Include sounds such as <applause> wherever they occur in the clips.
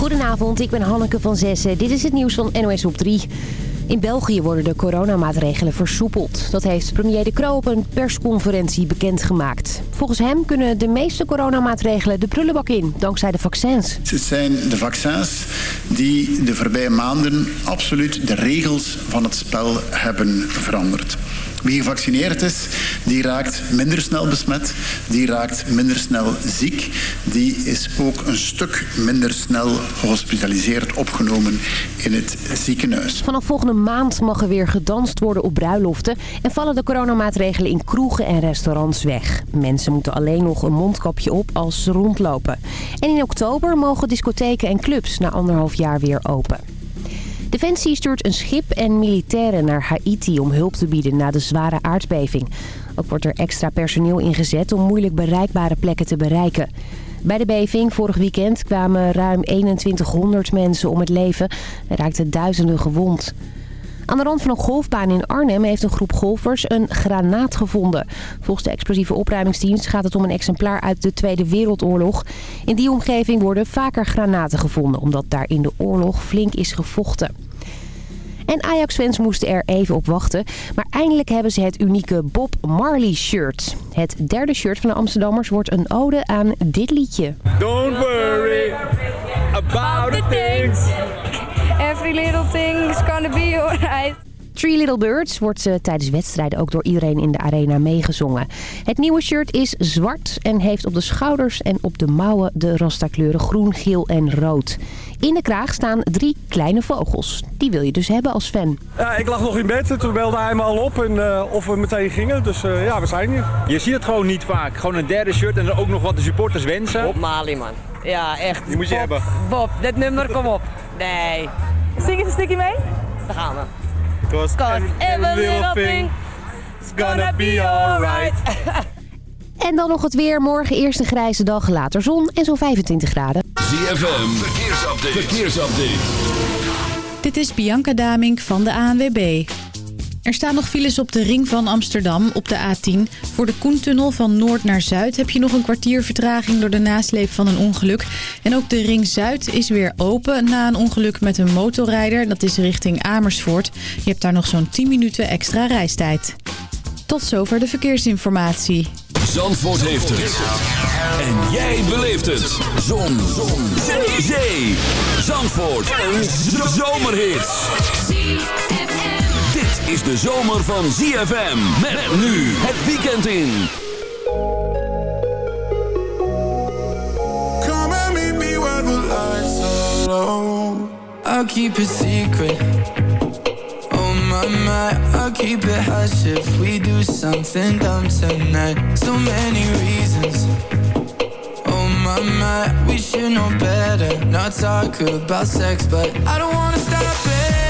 Goedenavond, ik ben Hanneke van Zessen. Dit is het nieuws van NOS op 3. In België worden de coronamaatregelen versoepeld. Dat heeft premier De Croo op een persconferentie bekendgemaakt. Volgens hem kunnen de meeste coronamaatregelen de prullenbak in, dankzij de vaccins. Het zijn de vaccins die de voorbije maanden absoluut de regels van het spel hebben veranderd. Wie gevaccineerd is, die raakt minder snel besmet, die raakt minder snel ziek, die is ook een stuk minder snel gehospitaliseerd opgenomen in het ziekenhuis. Vanaf volgende maand mag er weer gedanst worden op bruiloften en vallen de coronamaatregelen in kroegen en restaurants weg. Mensen moeten alleen nog een mondkapje op als ze rondlopen. En in oktober mogen discotheken en clubs na anderhalf jaar weer open. Defensie stuurt een schip en militairen naar Haiti om hulp te bieden na de zware aardbeving. Ook wordt er extra personeel ingezet om moeilijk bereikbare plekken te bereiken. Bij de beving vorig weekend kwamen ruim 2100 mensen om het leven en raakten duizenden gewond. Aan de rand van een golfbaan in Arnhem heeft een groep golfers een granaat gevonden. Volgens de explosieve opruimingsdienst gaat het om een exemplaar uit de Tweede Wereldoorlog. In die omgeving worden vaker granaten gevonden, omdat daar in de oorlog flink is gevochten. En Ajax-fans moesten er even op wachten. Maar eindelijk hebben ze het unieke Bob Marley shirt. Het derde shirt van de Amsterdammers wordt een ode aan dit liedje. Don't worry about the things. Every little thing is gonna be alright. Three Little Birds wordt uh, tijdens wedstrijden ook door iedereen in de arena meegezongen. Het nieuwe shirt is zwart en heeft op de schouders en op de mouwen de rasta-kleuren groen, geel en rood. In de kraag staan drie kleine vogels. Die wil je dus hebben als fan. Ja, ik lag nog in bed, toen belde hij me al op en uh, of we meteen gingen. Dus uh, ja, we zijn hier. Je ziet het gewoon niet vaak. Gewoon een derde shirt en dan ook nog wat de supporters wensen. Bob Marley, man. Ja, echt. Die moet je Bob, hebben. Bob, dit nummer, kom op. Nee. Zing eens een stukje mee. Daar gaan we. Cause, Cause every little thing is gonna be alright. <laughs> En dan nog het weer. Morgen eerst een grijze dag, later zon en zo'n 25 graden. ZFM, verkeersupdate. verkeersupdate. Dit is Bianca Damink van de ANWB. Er staan nog files op de ring van Amsterdam op de A10. Voor de Koentunnel van noord naar zuid heb je nog een kwartier vertraging door de nasleep van een ongeluk. En ook de ring zuid is weer open na een ongeluk met een motorrijder. Dat is richting Amersfoort. Je hebt daar nog zo'n 10 minuten extra reistijd. Tot zover de verkeersinformatie. Zandvoort heeft het. En jij beleeft het. Zon. Zon. Zee. Zandvoort. Een zomerhit. Is de zomer van ZFM. Met nu het weekend in. Come and meet me where the lights are low. I'll keep it secret. Oh my my, I'll keep it hush if we do something dumb tonight. So many reasons. Oh my my, we should know better. Not talk about sex, but I don't wanna stop it.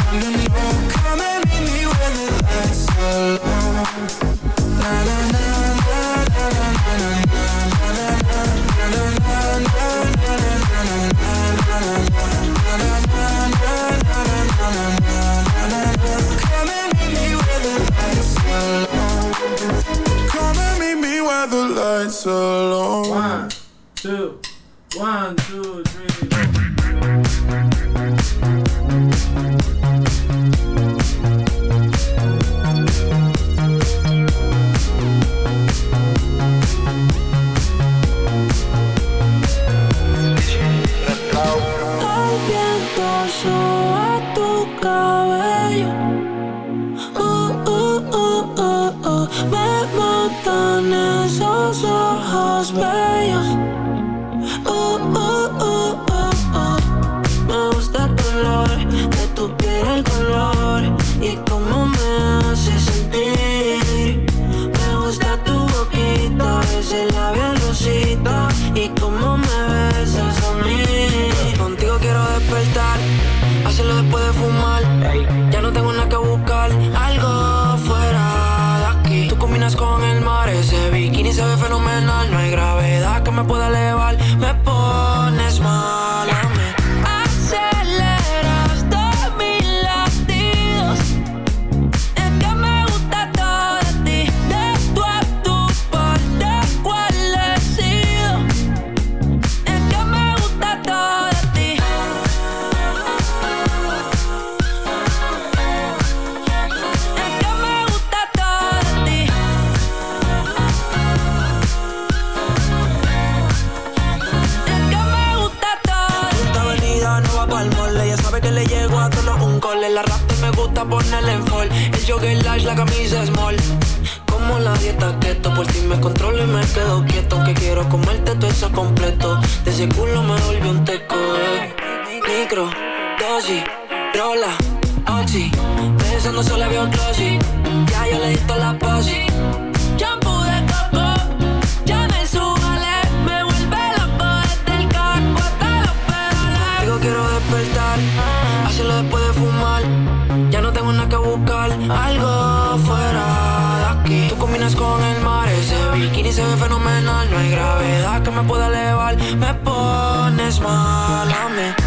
One, two, one, two. was bij je. Oji, rola, Oji. Pensando solo había otro Oji. Ya yo le di la posi. Shampoo de coco, ya me subale. Me vuelve loco desde el carro hasta los pedales. Digo, quiero despertar, hacerlo después de fumar. Ya no tengo nada que buscar, algo fuera de aquí. Tú combinas con el mar, ese bikini se ve fenomenal. No hay gravedad que me pueda elevar, me pones mal a mí.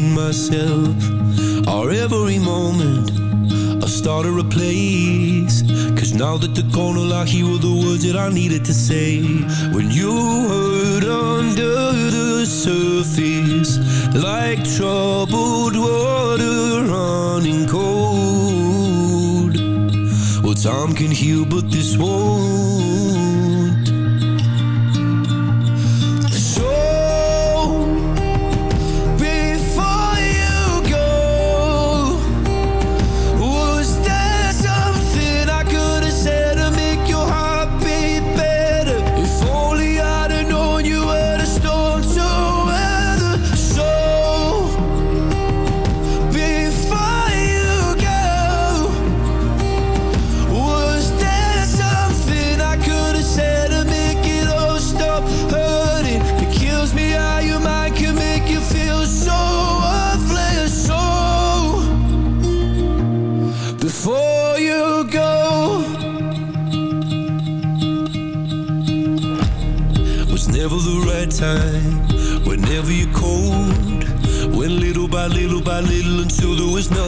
Myself. Our every moment, I started a place. Cause now that the corner I hear were the words that I needed to say. When you hurt under the surface, like troubled water running cold. Well, time can heal, but this won't.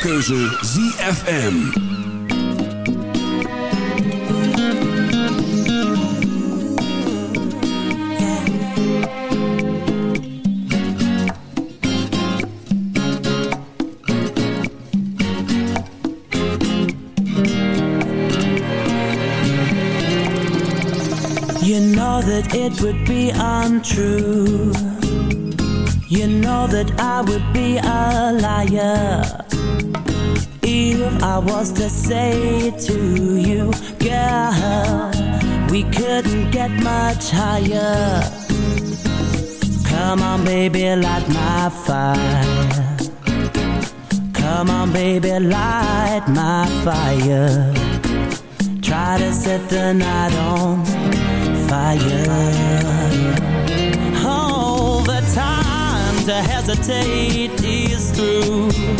keuze ZFM. You know that it would be untrue. You know that I would be a liar I was to say to you, girl, we couldn't get much higher. Come on, baby, light my fire. Come on, baby, light my fire. Try to set the night on fire. All the time to hesitate is through.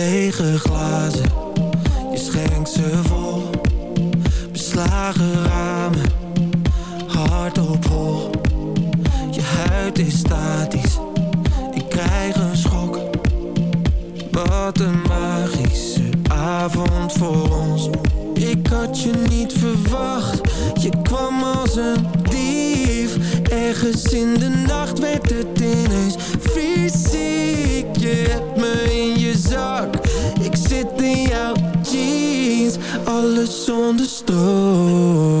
Lege glazen, je schenkt ze vol. Beslagen ramen, hard op hol. Je huid is statisch, ik krijg een schok. Wat een magische avond voor ons. Ik had je niet verwacht, je kwam als een dief. Ergens in de nacht werd het ineens fysiek. Je hebt me in je zak, ik zit in jouw jeans. Alles zonder stroom.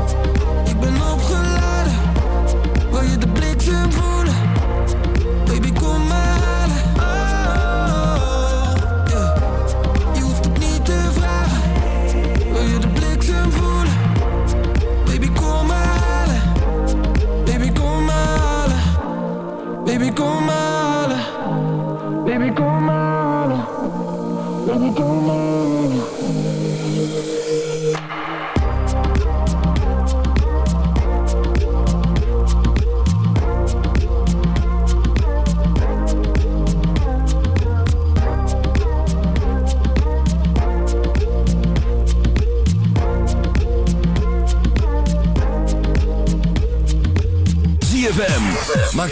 Baby, kom. Baby, kom halen. Maak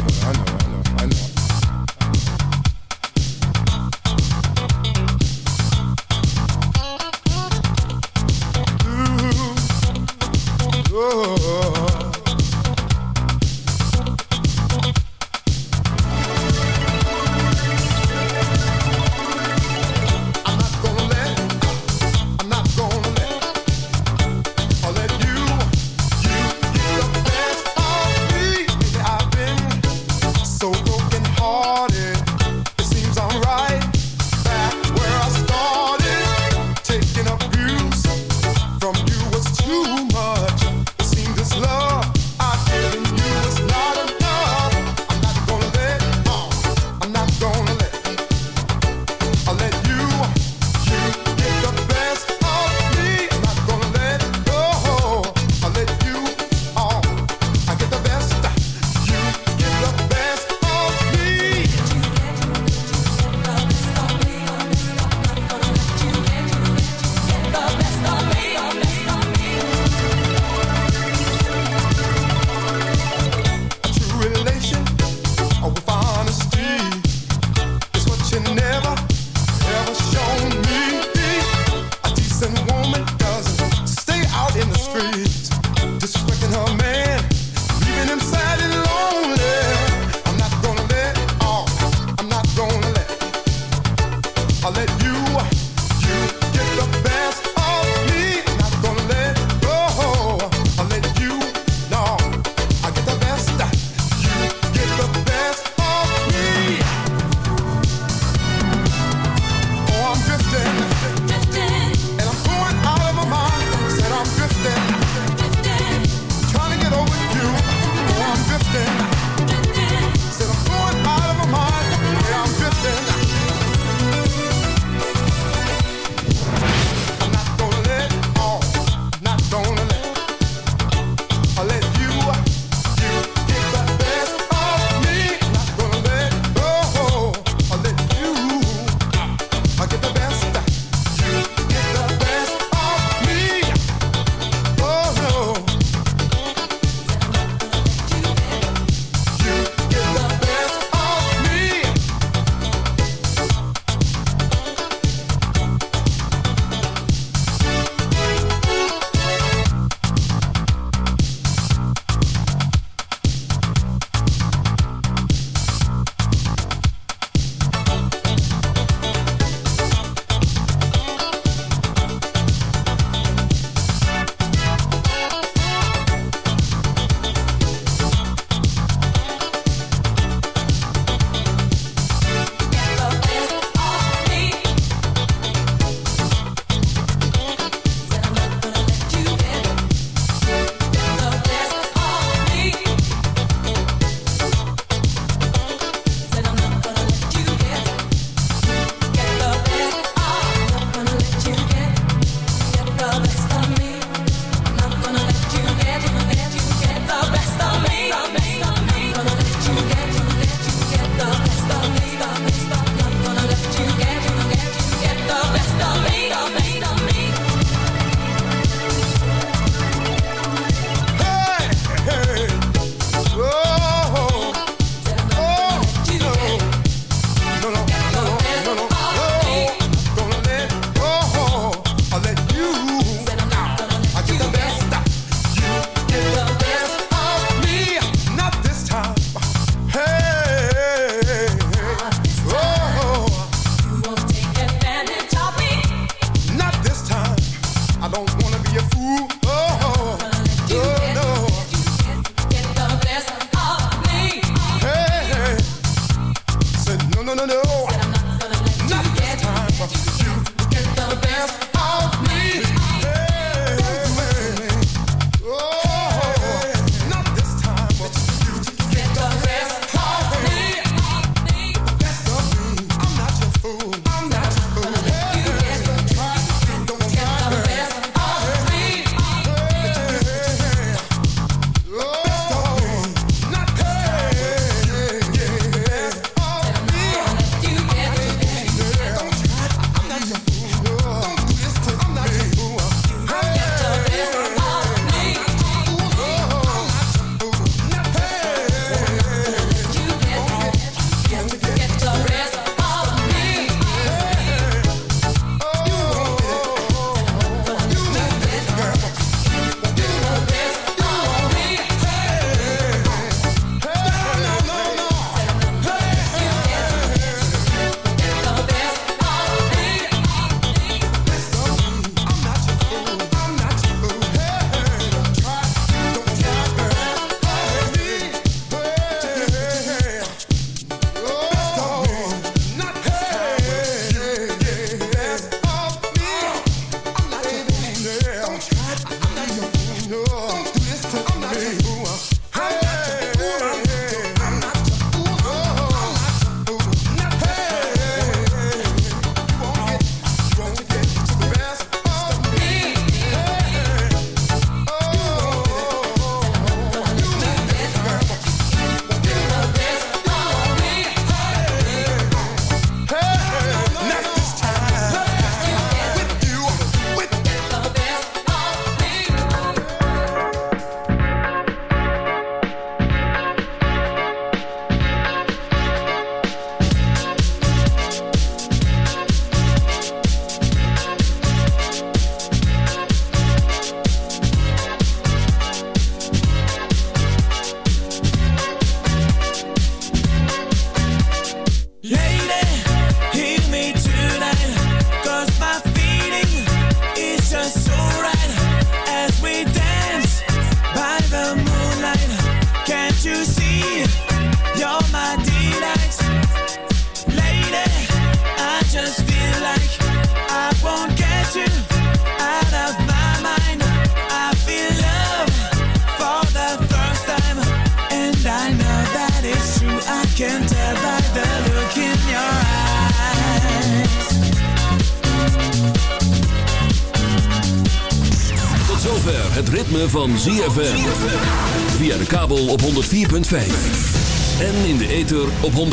know, I know.